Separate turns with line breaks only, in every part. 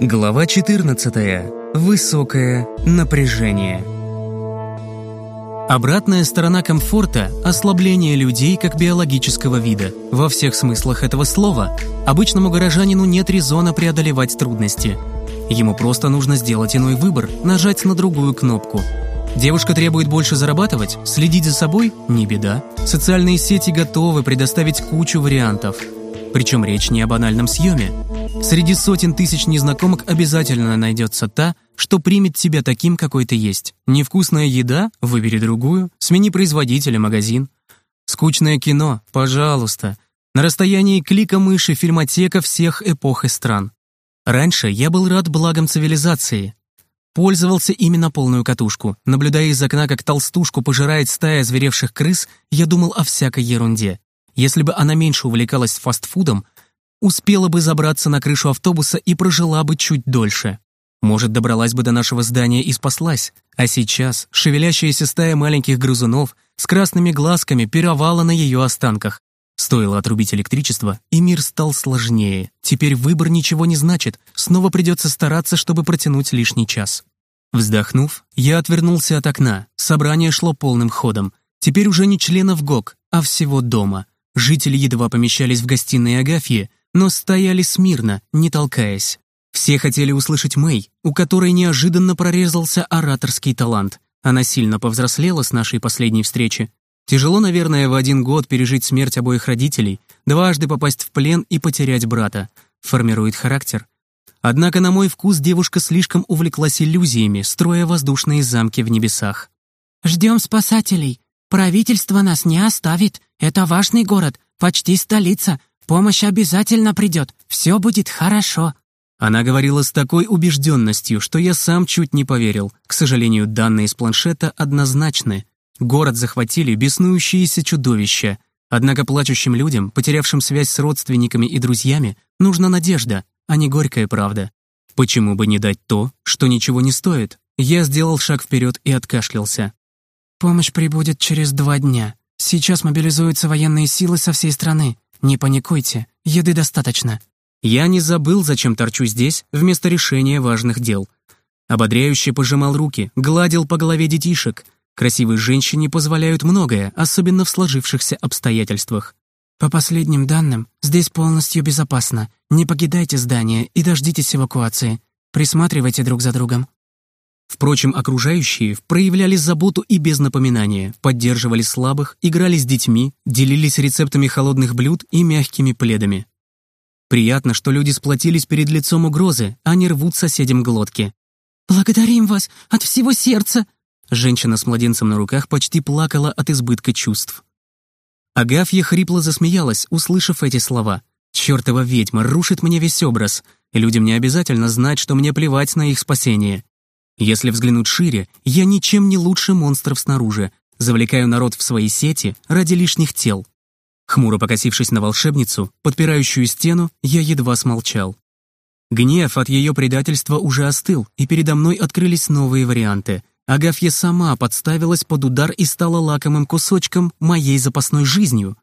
Глава 14. Высокое напряжение. Обратная сторона комфорта – ослабление людей как биологического вида. Во всех смыслах этого слова обычному горожанину нет резона преодолевать трудности. Ему просто нужно сделать иной выбор, нажать на другую кнопку. Девушка требует больше зарабатывать, следить за собой – не беда. Социальные сети готовы предоставить кучу вариантов. Причем речь не о банальном съеме – Среди сотен тысяч незнакомок обязательно найдется та, что примет тебя таким, какой ты есть. Невкусная еда? Выбери другую. Смени производителя, магазин. Скучное кино? Пожалуйста. На расстоянии клика мыши фильмотека всех эпох и стран. Раньше я был рад благам цивилизации. Пользовался именно полную катушку. Наблюдая из окна, как толстушку пожирает стая зверевших крыс, я думал о всякой ерунде. Если бы она меньше увлекалась фастфудом, успела бы забраться на крышу автобуса и прожила бы чуть дольше. Может, добралась бы до нашего здания и спаслась. А сейчас шевелящаяся стая маленьких грызунов с красными глазками пировала на ее останках. Стоило отрубить электричество, и мир стал сложнее. Теперь выбор ничего не значит, снова придется стараться, чтобы протянуть лишний час. Вздохнув, я отвернулся от окна. Собрание шло полным ходом. Теперь уже не членов ГОК, а всего дома. Жители едва помещались в гостиной Агафьи, но стояли смирно, не толкаясь. Все хотели услышать Мэй, у которой неожиданно прорезался ораторский талант. Она сильно повзрослела с нашей последней встречи. Тяжело, наверное, в один год пережить смерть обоих родителей, дважды попасть в плен и потерять брата. Формирует характер. Однако, на мой вкус, девушка слишком увлеклась иллюзиями, строя воздушные замки в небесах.
«Ждем спасателей. Правительство нас не оставит. Это важный город, почти столица. Помощь обязательно придет, все будет хорошо».
Она говорила с такой убежденностью, что я сам чуть не поверил. К сожалению, данные из планшета однозначны. Город захватили беснующиеся чудовища. Однако плачущим людям, потерявшим связь с родственниками и друзьями, нужна надежда, а не горькая правда. Почему бы не дать то, что ничего не стоит? Я сделал шаг вперед и откашлялся.
«Помощь прибудет через два дня. Сейчас мобилизуются военные силы со всей страны. «Не паникуйте, еды достаточно».
Я не забыл, зачем торчу здесь, вместо решения важных дел. Ободряюще пожимал руки, гладил по голове детишек. Красивой женщине позволяют многое, особенно в сложившихся обстоятельствах.
«По последним данным, здесь полностью безопасно. Не покидайте здание и дождитесь эвакуации. Присматривайте друг за другом».
Впрочем, окружающие проявляли заботу и без напоминания, поддерживали слабых, играли с детьми, делились рецептами холодных блюд и мягкими пледами. Приятно, что люди сплотились перед лицом угрозы, а не рвут соседям глотки.
«Благодарим вас от всего сердца!»
Женщина с младенцем на руках почти плакала от избытка чувств. Агафья хрипло засмеялась, услышав эти слова. «Чёртова ведьма рушит мне весь образ. Людям не обязательно знать, что мне плевать на их спасение. Если взглянуть шире, я ничем не лучше монстров снаружи, завлекаю народ в свои сети ради лишних тел. Хмуро покосившись на волшебницу, подпирающую стену, я едва смолчал. Гнев от ее предательства уже остыл, и передо мной открылись новые варианты. Агафья сама подставилась под удар и стала лакомым кусочком моей запасной жизнью.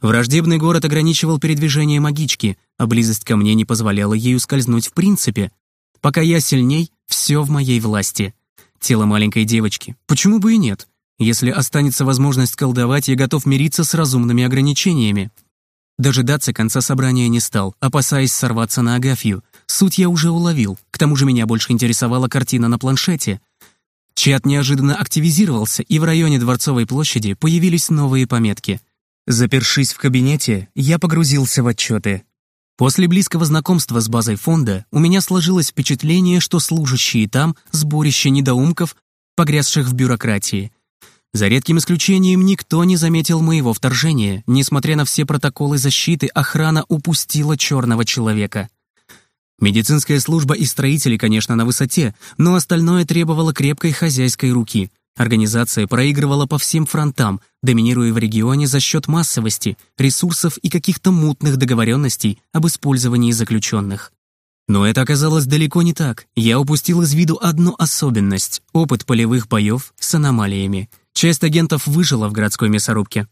Враждебный город ограничивал передвижение магички, а близость ко мне не позволяла ей ускользнуть в принципе. Пока я сильней, все в моей власти. Тело маленькой девочки. Почему бы и нет? Если останется возможность колдовать, я готов мириться с разумными ограничениями. Дожидаться конца собрания не стал, опасаясь сорваться на Агафью. Суть я уже уловил. К тому же меня больше интересовала картина на планшете. Чат неожиданно активизировался, и в районе Дворцовой площади появились новые пометки. Запершись в кабинете, я погрузился в отчеты. После близкого знакомства с базой фонда у меня сложилось впечатление, что служащие там – сборище недоумков, погрязших в бюрократии. За редким исключением никто не заметил моего вторжения. Несмотря на все протоколы защиты, охрана упустила черного человека. Медицинская служба и строители, конечно, на высоте, но остальное требовало крепкой хозяйской руки – Организация проигрывала по всем фронтам, доминируя в регионе за счет массовости, ресурсов и каких-то мутных договоренностей об использовании заключенных. Но это оказалось далеко не так. Я упустил из виду одну особенность — опыт полевых боев с аномалиями. Часть агентов выжила в городской мясорубке.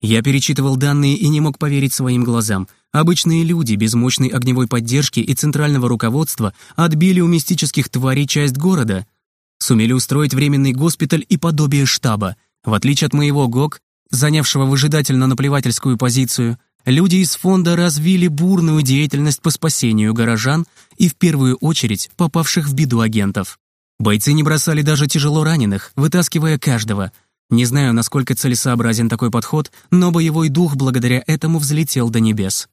Я перечитывал данные и не мог поверить своим глазам. Обычные люди без мощной огневой поддержки и центрального руководства отбили у мистических тварей часть города. Сумели устроить временный госпиталь и подобие штаба. В отличие от моего ГОК, занявшего выжидательно-наплевательскую позицию, люди из фонда развили бурную деятельность по спасению горожан и в первую очередь попавших в беду агентов. Бойцы не бросали даже тяжело раненых, вытаскивая каждого – не знаю, насколько целесообразен такой подход, но боевой дух благодаря этому взлетел до небес.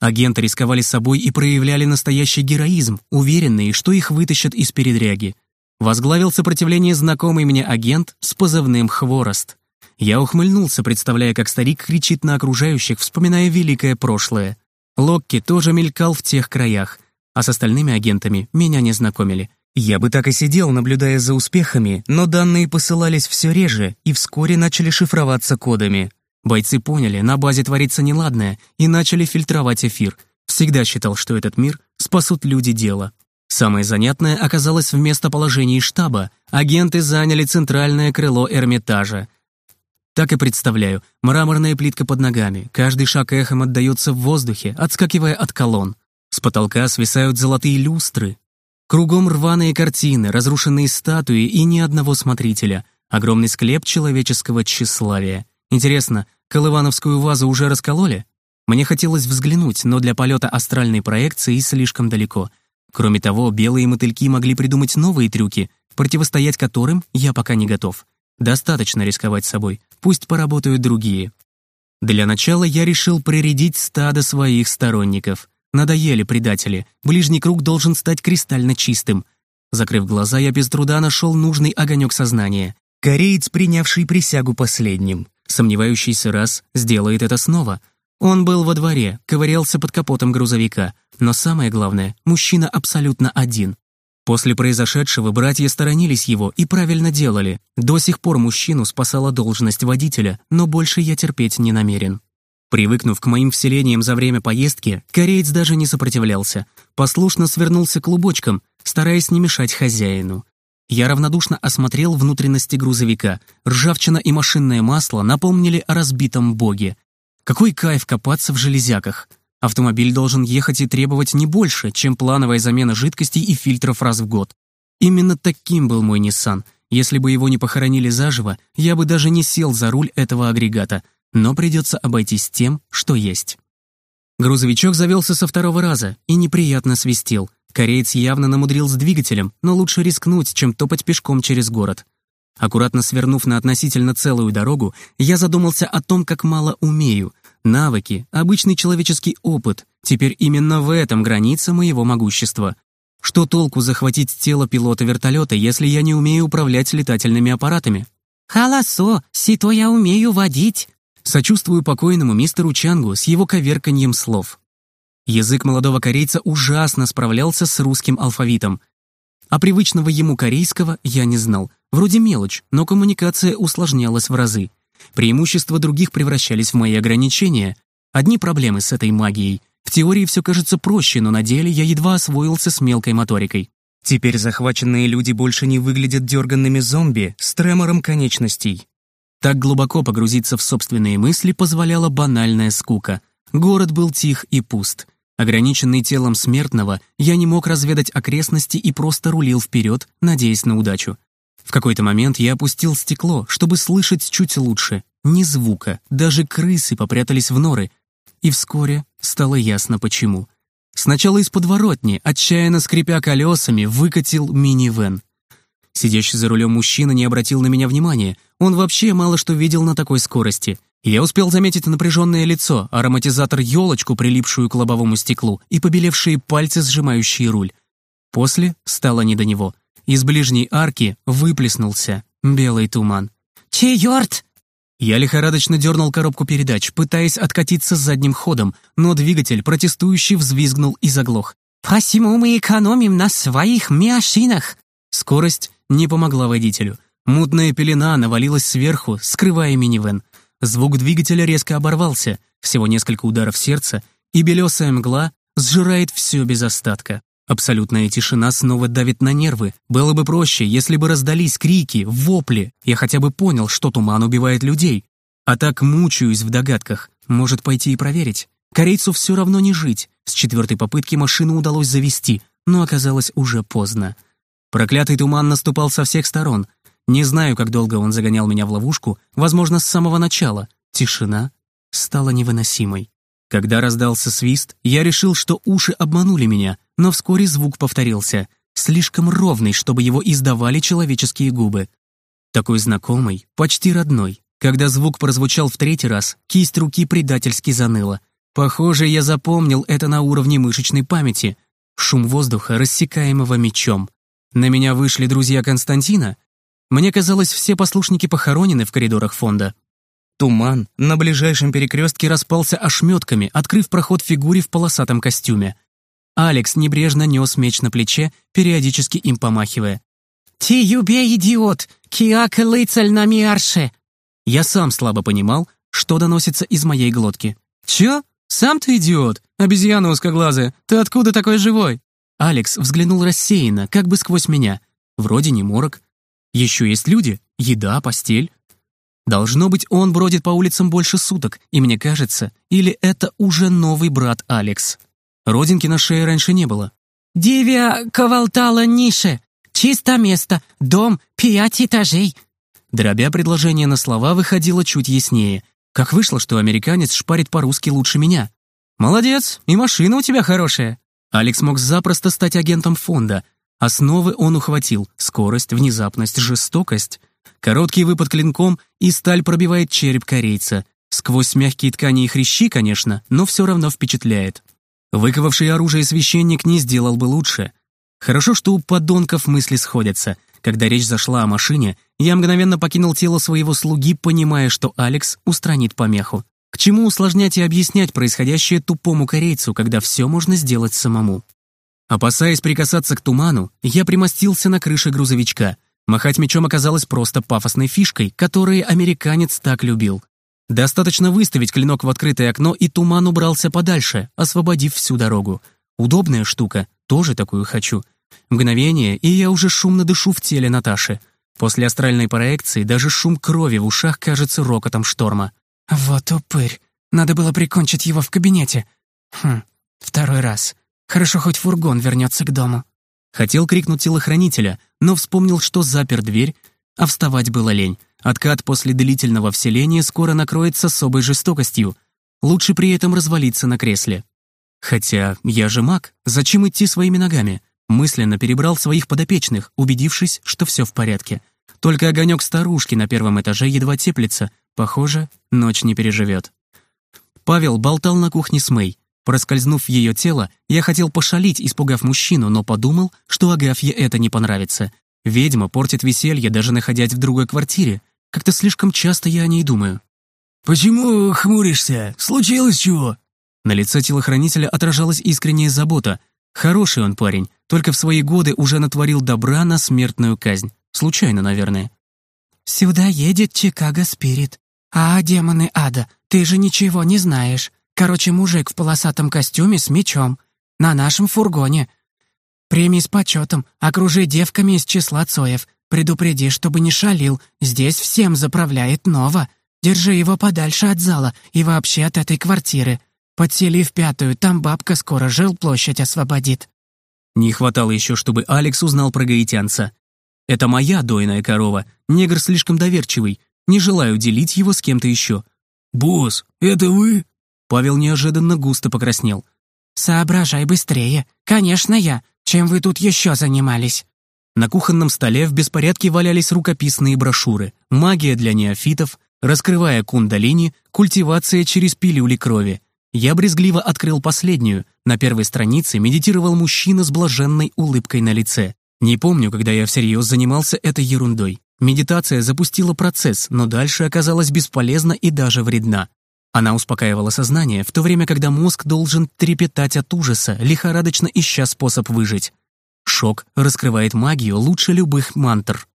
Агенты рисковали собой и проявляли настоящий героизм, уверенные, что их вытащат из передряги. Возглавил сопротивление знакомый мне агент с позывным «Хворост». Я ухмыльнулся, представляя, как старик кричит на окружающих, вспоминая великое прошлое. Локки тоже мелькал в тех краях, а с остальными агентами меня не знакомили. Я бы так и сидел, наблюдая за успехами, но данные посылались все реже и вскоре начали шифроваться кодами. Бойцы поняли, на базе творится неладное, и начали фильтровать эфир. Всегда считал, что этот мир спасут люди дела. Самое занятное оказалось в местоположении штаба. Агенты заняли центральное крыло Эрмитажа. Так и представляю, мраморная плитка под ногами, каждый шаг эхом отдается в воздухе, отскакивая от колонн. С потолка свисают золотые люстры, Кругом рваные картины, разрушенные статуи и ни одного смотрителя. Огромный склеп человеческого тщеславия. Интересно, колывановскую вазу уже раскололи? Мне хотелось взглянуть, но для полета астральной проекции слишком далеко. Кроме того, белые мотыльки могли придумать новые трюки, противостоять которым я пока не готов. Достаточно рисковать собой, пусть поработают другие. Для начала я решил прирядить стадо своих сторонников. Надоели предатели. Ближний круг должен стать кристально чистым. Закрыв глаза, я без труда нашел нужный огонек сознания. Кореец, принявший присягу последним. Сомневающийся раз сделает это снова. Он был во дворе, ковырялся под капотом грузовика. Но самое главное, мужчина абсолютно один. После произошедшего братья сторонились его и правильно делали. До сих пор мужчину спасала должность водителя, но больше я терпеть не намерен. Привыкнув к моим вселениям за время поездки, кореец даже не сопротивлялся, послушно свернулся клубочком, стараясь не мешать хозяину. Я равнодушно осмотрел внутренности грузовика. Ржавчина и машинное масло напомнили о разбитом боге. Какой кайф копаться в железяках. Автомобиль должен ехать и требовать не больше, чем плановая замена жидкостей и фильтров раз в год. Именно таким был мой Nissan. Если бы его не похоронили заживо, я бы даже не сел за руль этого агрегата — но придется обойтись тем, что есть. Грузовичок завелся со второго раза и неприятно свистел. Кореец явно намудрил с двигателем, но лучше рискнуть, чем топать пешком через город. Аккуратно свернув на относительно целую дорогу, я задумался о том, как мало умею. Навыки, обычный человеческий опыт. Теперь именно в этом граница моего могущества. Что толку захватить тело пилота вертолета, если я не умею управлять летательными аппаратами?
«Холосо, сито я умею водить»,
Сочувствую покойному мистеру Чангу с его коверканьем слов. Язык молодого корейца ужасно справлялся с русским алфавитом. А привычного ему корейского я не знал. Вроде мелочь, но коммуникация усложнялась в разы. Преимущества других превращались в мои ограничения. Одни проблемы с этой магией. В теории все кажется проще, но на деле я едва освоился с мелкой моторикой. Теперь захваченные люди больше не выглядят дерганными зомби с тремором конечностей. Так глубоко погрузиться в собственные мысли позволяла банальная скука. Город был тих и пуст. Ограниченный телом смертного, я не мог разведать окрестности и просто рулил вперед, надеясь на удачу. В какой-то момент я опустил стекло, чтобы слышать чуть лучше. Ни звука, даже крысы попрятались в норы. И вскоре стало ясно почему. Сначала из подворотни, отчаянно скрипя колесами, выкатил минивэн. Сидящий за рулем мужчина не обратил на меня внимания. Он вообще мало что видел на такой скорости. Я успел заметить напряженное лицо, ароматизатор елочку, прилипшую к лобовому стеклу, и побелевшие пальцы, сжимающие руль. После стало не до него. Из ближней арки выплеснулся белый туман.
«Чёрт!»
Я лихорадочно дернул коробку передач, пытаясь откатиться задним ходом, но двигатель протестующий взвизгнул и заглох.
«Посему мы экономим на своих машинах!»
Скорость не помогла водителю. Мутная пелена навалилась сверху, скрывая минивэн. Звук двигателя резко оборвался, всего несколько ударов сердца, и белесая мгла сжирает все без остатка. Абсолютная тишина снова давит на нервы. Было бы проще, если бы раздались крики, вопли. Я хотя бы понял, что туман убивает людей. А так мучаюсь в догадках. Может пойти и проверить. Корейцу все равно не жить. С четвертой попытки машину удалось завести, но оказалось уже поздно. Проклятый туман наступал со всех сторон. Не знаю, как долго он загонял меня в ловушку, возможно, с самого начала. Тишина стала невыносимой. Когда раздался свист, я решил, что уши обманули меня, но вскоре звук повторился, слишком ровный, чтобы его издавали человеческие губы. Такой знакомый, почти родной. Когда звук прозвучал в третий раз, кисть руки предательски заныла. Похоже, я запомнил это на уровне мышечной памяти. Шум воздуха, рассекаемого мечом. На меня вышли друзья Константина. Мне казалось, все послушники похоронены в коридорах фонда. Туман на ближайшем перекрестке распался ошметками, открыв проход фигуре в полосатом костюме. Алекс небрежно нес меч на плече, периодически им помахивая.
«Ти юбе, идиот! Киак лыцаль на миарше!»
Я сам слабо понимал, что доносится из моей глотки. «Чё? Сам ты идиот? Обезьяна узкоглазая, ты откуда такой живой?» Алекс взглянул рассеянно, как бы сквозь меня. Вроде не морок. Еще есть люди, еда, постель. Должно быть, он бродит по улицам больше суток, и мне кажется, или это уже новый брат Алекс. Родинки на шее раньше не было.
«Дивя ковалтала нише. Чисто место. Дом, пять этажей».
Дробя предложение на слова, выходило чуть яснее. Как вышло, что американец шпарит по-русски лучше меня? «Молодец, и машина у тебя хорошая». Алекс мог запросто стать агентом фонда. Основы он ухватил — скорость, внезапность, жестокость. Короткий выпад клинком, и сталь пробивает череп корейца. Сквозь мягкие ткани и хрящи, конечно, но все равно впечатляет. Выковавший оружие священник не сделал бы лучше. Хорошо, что у подонков мысли сходятся. Когда речь зашла о машине, я мгновенно покинул тело своего слуги, понимая, что Алекс устранит помеху. К чему усложнять и объяснять происходящее тупому корейцу, когда все можно сделать самому? Опасаясь прикасаться к туману, я примостился на крыше грузовичка — Махать мечом оказалось просто пафосной фишкой, которую американец так любил. Достаточно выставить клинок в открытое окно, и туман убрался подальше, освободив всю дорогу. Удобная штука, тоже такую хочу. Мгновение, и я уже шумно дышу в теле Наташи. После астральной проекции даже шум крови в ушах кажется рокотом шторма.
«Вот упырь. Надо было прикончить его в кабинете. Хм, второй раз. Хорошо, хоть фургон вернется к дому».
Хотел крикнуть телохранителя, но вспомнил, что запер дверь, а вставать было лень. Откат после длительного вселения скоро накроется особой жестокостью. Лучше при этом развалиться на кресле. Хотя я же маг, зачем идти своими ногами? Мысленно перебрал своих подопечных, убедившись, что все в порядке. Только огонек старушки на первом этаже едва теплится. Похоже, ночь не переживет. Павел болтал на кухне с Мэй. Проскользнув ее тело, я хотел пошалить, испугав мужчину, но подумал, что Агафье это не понравится. Ведьма портит веселье, даже находясь в другой квартире. Как-то слишком часто я о ней думаю.
«Почему хмуришься? Случилось чего?»
На лице телохранителя отражалась искренняя забота. Хороший он парень, только в свои годы уже натворил добра на смертную казнь. Случайно, наверное.
«Сюда едет Чикаго Спирит. А, демоны ада, ты же ничего не знаешь. Короче, мужик в полосатом костюме с мечом. На нашем фургоне. Премии с почетом. Окружи девками из числа Цоев. Предупреди, чтобы не шалил. Здесь всем заправляет Нова. Держи его подальше от зала и вообще от этой квартиры. Подсели в пятую, там бабка скоро жилплощадь освободит».
Не хватало еще, чтобы Алекс узнал про гаитянца. «Это моя дойная корова. Негр слишком доверчивый. Не желаю делить его с кем-то еще».
«Босс, это вы?»
Павел неожиданно густо покраснел.
«Соображай быстрее. Конечно, я. Чем вы тут еще занимались?»
На кухонном столе в беспорядке валялись рукописные брошюры «Магия для неофитов», «Раскрывая кундалини», «Культивация через пилюли крови». Я брезгливо открыл последнюю. На первой странице медитировал мужчина с блаженной улыбкой на лице. Не помню, когда я всерьез занимался этой ерундой. Медитация запустила процесс, но дальше оказалась бесполезна и даже вредна. Она успокаивала сознание, в то время, когда мозг должен трепетать от ужаса, лихорадочно ища способ выжить. Шок раскрывает магию лучше любых мантр.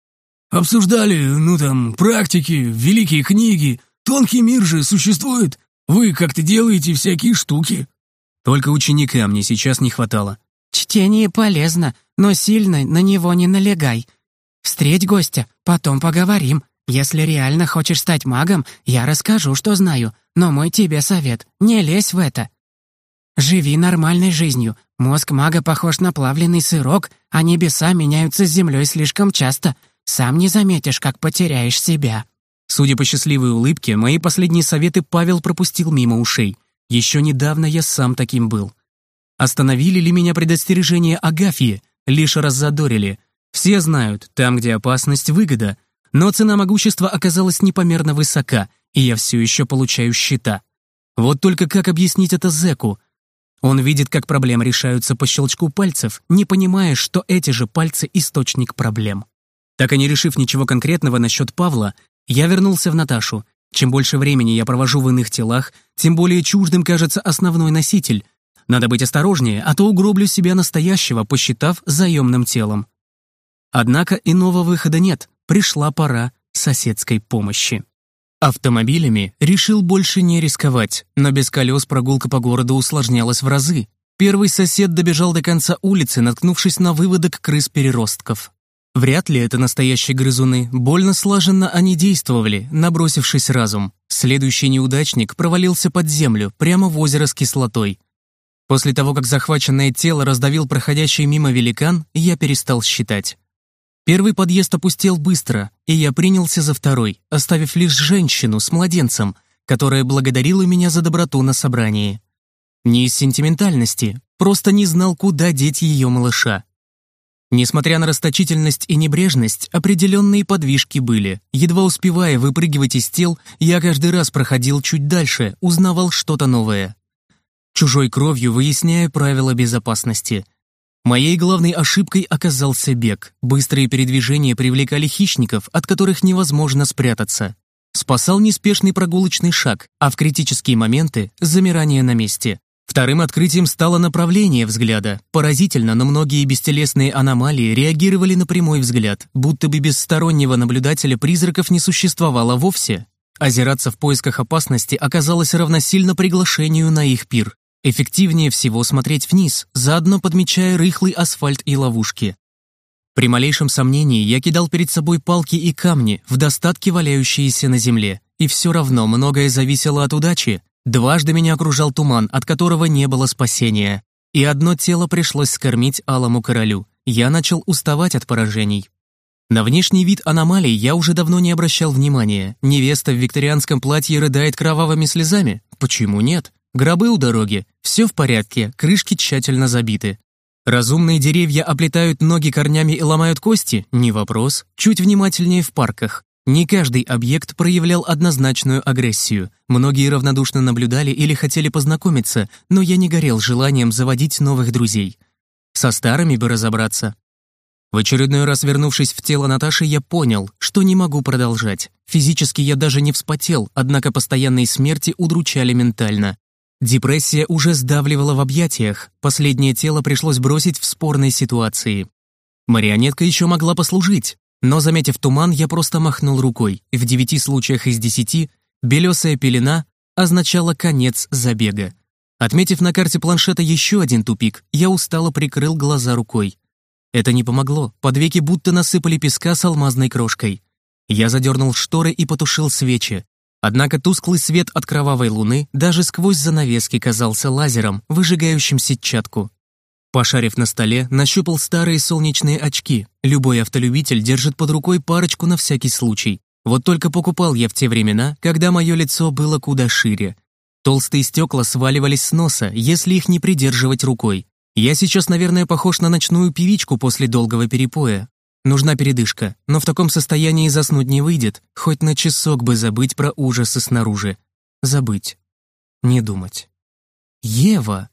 «Обсуждали, ну там, практики, великие книги. Тонкий мир же существует. Вы как-то делаете всякие штуки».
Только ученика мне сейчас не хватало.
«Чтение полезно, но сильно на него не налегай. Встреть гостя, потом поговорим. Если реально хочешь стать магом, я расскажу, что знаю, но мой тебе совет — не лезь в это. Живи нормальной жизнью. Мозг мага похож на плавленый сырок, а небеса меняются с землей слишком часто. Сам не заметишь, как потеряешь себя».
Судя по счастливой улыбке, мои последние советы Павел пропустил мимо ушей. Еще недавно я сам таким был. Остановили ли меня предостережение Агафьи? Лишь раззадорили. Все знают, там, где опасность, выгода. Но цена могущества оказалась непомерно высока, и я все еще получаю счета. Вот только как объяснить это зэку? Он видит, как проблемы решаются по щелчку пальцев, не понимая, что эти же пальцы — источник проблем. Так и не решив ничего конкретного насчет Павла, я вернулся в Наташу. Чем больше времени я провожу в иных телах, тем более чуждым кажется основной носитель. Надо быть осторожнее, а то угроблю себя настоящего, посчитав заемным телом. Однако иного выхода нет, пришла пора соседской помощи. Автомобилями решил больше не рисковать, но без колес прогулка по городу усложнялась в разы. Первый сосед добежал до конца улицы, наткнувшись на выводок крыс-переростков. Вряд ли это настоящие грызуны, больно слаженно они действовали, набросившись разум. Следующий неудачник провалился под землю, прямо в озеро с кислотой. После того, как захваченное тело раздавил проходящий мимо великан, я перестал считать. Первый подъезд опустел быстро, и я принялся за второй, оставив лишь женщину с младенцем, которая благодарила меня за доброту на собрании. Не из сентиментальности, просто не знал, куда деть ее малыша. Несмотря на расточительность и небрежность, определенные подвижки были. Едва успевая выпрыгивать из тел, я каждый раз проходил чуть дальше, узнавал что-то новое. Чужой кровью выясняя правила безопасности — Моей главной ошибкой оказался бег. Быстрые передвижения привлекали хищников, от которых невозможно спрятаться. Спасал неспешный прогулочный шаг, а в критические моменты — замирание на месте. Вторым открытием стало направление взгляда. Поразительно, но многие бестелесные аномалии реагировали на прямой взгляд, будто бы без стороннего наблюдателя призраков не существовало вовсе. Озираться в поисках опасности оказалось равносильно приглашению на их пир. Эффективнее всего смотреть вниз, заодно подмечая рыхлый асфальт и ловушки. При малейшем сомнении я кидал перед собой палки и камни, в достатке валяющиеся на земле, и все равно многое зависело от удачи. Дважды меня окружал туман, от которого не было спасения. И одно тело пришлось скормить алому королю. Я начал уставать от поражений. На внешний вид аномалий я уже давно не обращал внимания. Невеста в викторианском платье рыдает кровавыми слезами. Почему нет? Гробы у дороги, все в порядке, крышки тщательно забиты. Разумные деревья оплетают ноги корнями и ломают кости? Не вопрос. Чуть внимательнее в парках. Не каждый объект проявлял однозначную агрессию. Многие равнодушно наблюдали или хотели познакомиться, но я не горел желанием заводить новых друзей. Со старыми бы разобраться. В очередной раз вернувшись в тело Наташи, я понял, что не могу продолжать. Физически я даже не вспотел, однако постоянные смерти удручали ментально. Депрессия уже сдавливала в объятиях, последнее тело пришлось бросить в спорной ситуации. Марионетка еще могла послужить, но, заметив туман, я просто махнул рукой, в девяти случаях из десяти белесая пелена означала конец забега. Отметив на карте планшета еще один тупик, я устало прикрыл глаза рукой. Это не помогло, под веки будто насыпали песка с алмазной крошкой. Я задернул шторы и потушил свечи, Однако тусклый свет от кровавой луны даже сквозь занавески казался лазером, выжигающим сетчатку. Пошарив на столе, нащупал старые солнечные очки. Любой автолюбитель держит под рукой парочку на всякий случай. Вот только покупал я в те времена, когда мое лицо было куда шире. Толстые стекла сваливались с носа, если их не придерживать рукой. Я сейчас, наверное, похож на ночную певичку после долгого перепоя, Нужна передышка, но в таком состоянии заснуть не выйдет, хоть на часок бы забыть про ужасы снаружи. Забыть. Не думать. Ева!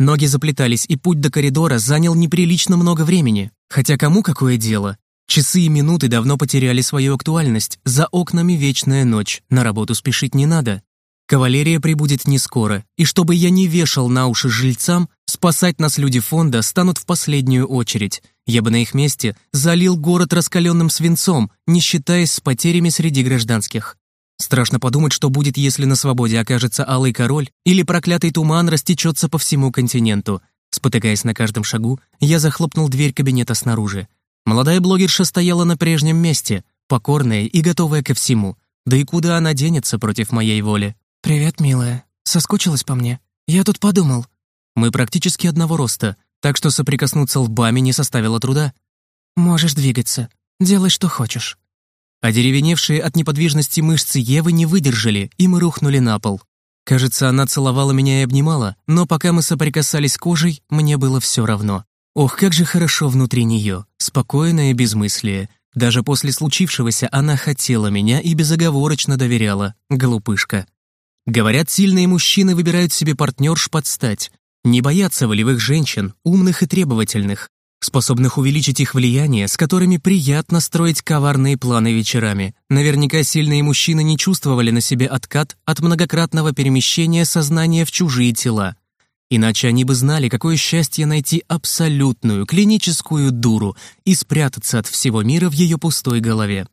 Ноги заплетались, и путь до коридора занял неприлично много времени. Хотя кому какое дело? Часы и минуты давно потеряли свою актуальность. За окнами вечная ночь, на работу спешить не надо. Кавалерия прибудет не скоро, и чтобы я не вешал на уши жильцам, спасать нас люди фонда станут в последнюю очередь. Я бы на их месте залил город раскаленным свинцом, не считаясь с потерями среди гражданских. Страшно подумать, что будет, если на свободе окажется алый король или проклятый туман растечется по всему континенту. Спотыкаясь на каждом шагу, я захлопнул дверь кабинета снаружи. Молодая блогерша стояла на прежнем месте, покорная и готовая ко всему. Да и куда она денется против моей воли?
«Привет, милая. Соскучилась по мне? Я тут подумал».
Мы практически одного роста, так что соприкоснуться лбами не составило труда.
«Можешь двигаться. Делай, что хочешь».
Одеревеневшие от неподвижности мышцы Евы не выдержали, и мы рухнули на пол. Кажется, она целовала меня и обнимала, но пока мы соприкасались кожей, мне было все равно. Ох, как же хорошо внутри нее, спокойное безмыслие. Даже после случившегося она хотела меня и безоговорочно доверяла, глупышка. Говорят, сильные мужчины выбирают себе партнерш под стать. Не боятся волевых женщин, умных и требовательных, способных увеличить их влияние, с которыми приятно строить коварные планы вечерами. Наверняка сильные мужчины не чувствовали на себе откат от многократного перемещения сознания в чужие тела. Иначе они бы знали, какое счастье найти абсолютную, клиническую дуру и спрятаться от всего мира в ее пустой голове.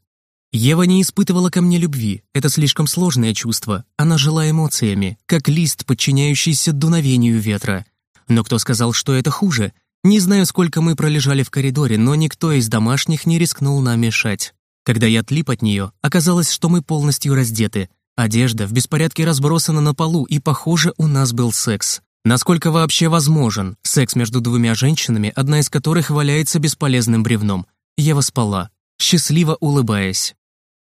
Ева не испытывала ко мне любви, это слишком сложное чувство, она жила эмоциями, как лист, подчиняющийся дуновению ветра. Но кто сказал, что это хуже — не знаю, сколько мы пролежали в коридоре, но никто из домашних не рискнул нам мешать. Когда я отлип от нее, оказалось, что мы полностью раздеты. Одежда в беспорядке разбросана на полу, и, похоже, у нас был секс. Насколько вообще возможен секс между двумя женщинами, одна из которых валяется бесполезным бревном? Ева спала, счастливо улыбаясь.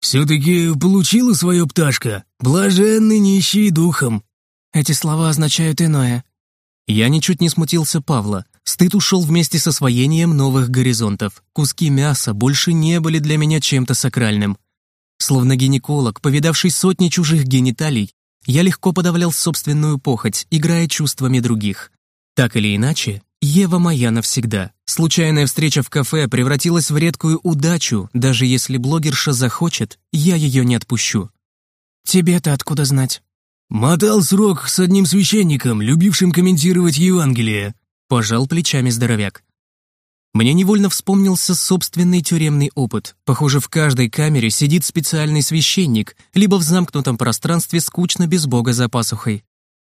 «Все-таки получила свое пташка, блаженный нищий духом».
Эти слова означают иное.
Я ничуть не смутился Павла. Стыд ушел вместе с освоением новых горизонтов. Куски мяса больше не были для меня чем-то сакральным. Словно гинеколог, повидавший сотни чужих гениталий, я легко подавлял собственную похоть, играя чувствами других. Так или иначе, Ева моя навсегда. Случайная встреча в кафе превратилась в редкую удачу, даже если блогерша захочет, я ее не отпущу.
«Тебе-то откуда знать?»
«Мотал срок с одним священником, любившим комментировать Евангелие»,
Пожал плечами здоровяк. Мне невольно вспомнился собственный тюремный опыт. Похоже, в каждой камере сидит специальный священник, либо в замкнутом пространстве скучно без бога за пасухой.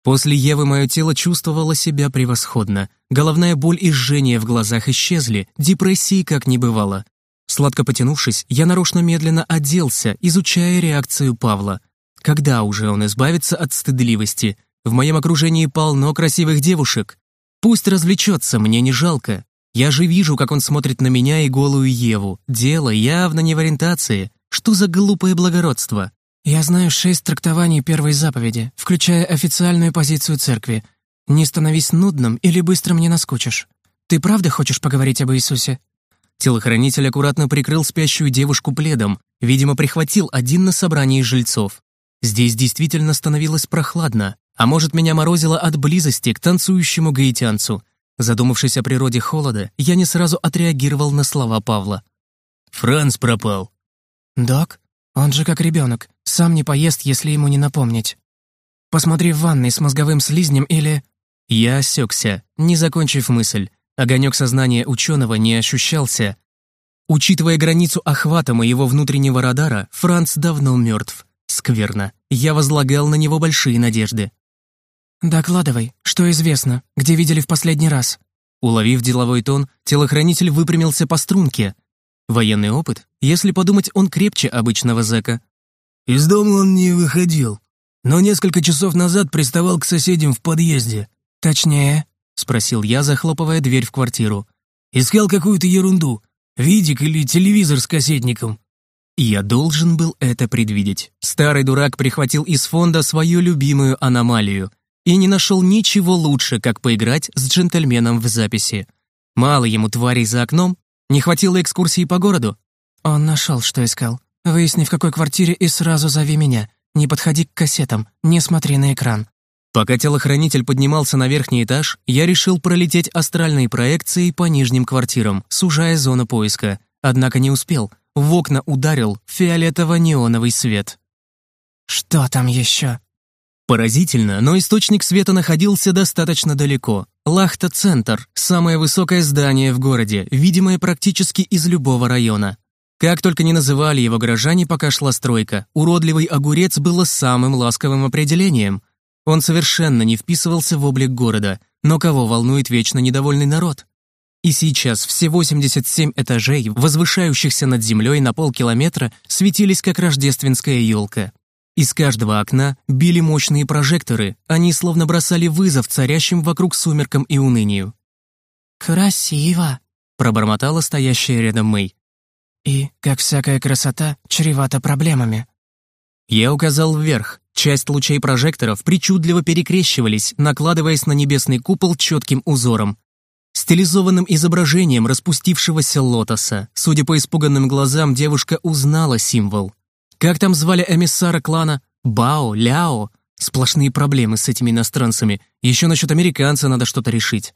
После Евы мое тело чувствовало себя превосходно. Головная боль и жжение в глазах исчезли, депрессии как не бывало. Сладко потянувшись, я нарочно медленно оделся, изучая реакцию Павла. Когда уже он избавится от стыдливости? В моем окружении полно красивых девушек. Пусть развлечется, мне не жалко. Я же вижу, как он смотрит на меня и голую Еву. Дело явно не в ориентации. Что за глупое благородство?
Я знаю шесть трактований первой заповеди, включая официальную позицию церкви. Не становись нудным или быстро мне наскучишь. Ты правда хочешь поговорить об Иисусе?
Телохранитель аккуратно прикрыл спящую девушку пледом, видимо, прихватил один на собрании жильцов. Здесь действительно становилось прохладно. А может, меня морозило от близости к танцующему гаитянцу. Задумавшись о природе холода, я не сразу отреагировал на слова Павла.
«Франц пропал».
«Док? Он же как ребенок, сам не поест, если ему не напомнить. Посмотри в ванной с мозговым слизнем или...»
Я осекся, не закончив мысль. Огонек сознания ученого не ощущался. Учитывая границу охвата моего внутреннего радара, Франц давно мертв. Скверно. Я возлагал на него большие надежды.
«Докладывай, что известно, где видели в последний раз?»
Уловив деловой тон, телохранитель выпрямился по струнке. Военный опыт? Если подумать, он крепче обычного зэка.
«Из дома он не выходил, но несколько часов назад приставал к соседям в подъезде».
«Точнее?»
— спросил я, захлопывая дверь в квартиру.
«Искал какую-то ерунду. Видик или телевизор с кассетником».
Я должен был это предвидеть. Старый дурак прихватил из фонда свою любимую аномалию и не нашел ничего лучше, как поиграть с джентльменом в записи. Мало ему тварей за окном, не хватило экскурсии по городу.
Он нашел, что искал. Выясни, в какой квартире, и сразу зови меня. Не подходи к кассетам, не смотри на экран.
Пока телохранитель поднимался на верхний этаж, я решил пролететь астральные проекции по нижним квартирам, сужая зону поиска. Однако не успел. В окна ударил фиолетово-неоновый свет.
«Что там еще?»
Поразительно, но источник света находился достаточно далеко. Лахта-центр – самое высокое здание в городе, видимое практически из любого района. Как только не называли его горожане, пока шла стройка, уродливый огурец было самым ласковым определением. Он совершенно не вписывался в облик города, но кого волнует вечно недовольный народ? И сейчас все 87 этажей, возвышающихся над землей на полкилометра, светились как рождественская елка. Из каждого окна били мощные прожекторы, они словно бросали вызов царящим вокруг сумеркам и унынию.
«Красиво!»
— пробормотала стоящая рядом Мэй.
«И, как всякая красота, чревата проблемами».
Я указал вверх. Часть лучей прожекторов причудливо перекрещивались, накладываясь на небесный купол четким узором. Стилизованным изображением распустившегося лотоса. Судя по испуганным глазам, девушка узнала символ. Как там звали эмиссара клана? Бао, Ляо? Сплошные проблемы с этими иностранцами. Еще насчет американца надо что-то решить.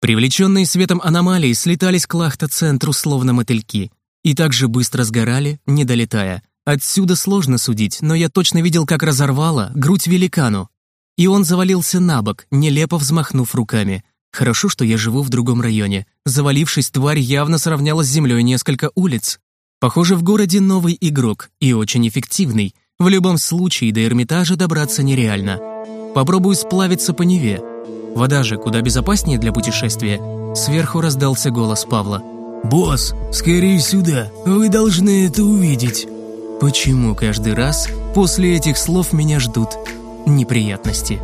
Привлеченные светом аномалии слетались к лахта-центру, словно мотыльки. И так же быстро сгорали, не долетая. Отсюда сложно судить, но я точно видел, как разорвала грудь великану. И он завалился на бок, нелепо взмахнув руками. Хорошо, что я живу в другом районе. Завалившись, тварь явно сравняла с землей несколько улиц. Похоже, в городе новый игрок и очень эффективный. В любом случае до Эрмитажа добраться нереально. Попробую сплавиться по Неве. Вода же куда безопаснее для путешествия. Сверху раздался голос Павла.
«Босс, скорее сюда, вы должны это увидеть».
Почему каждый раз после этих слов меня ждут неприятности?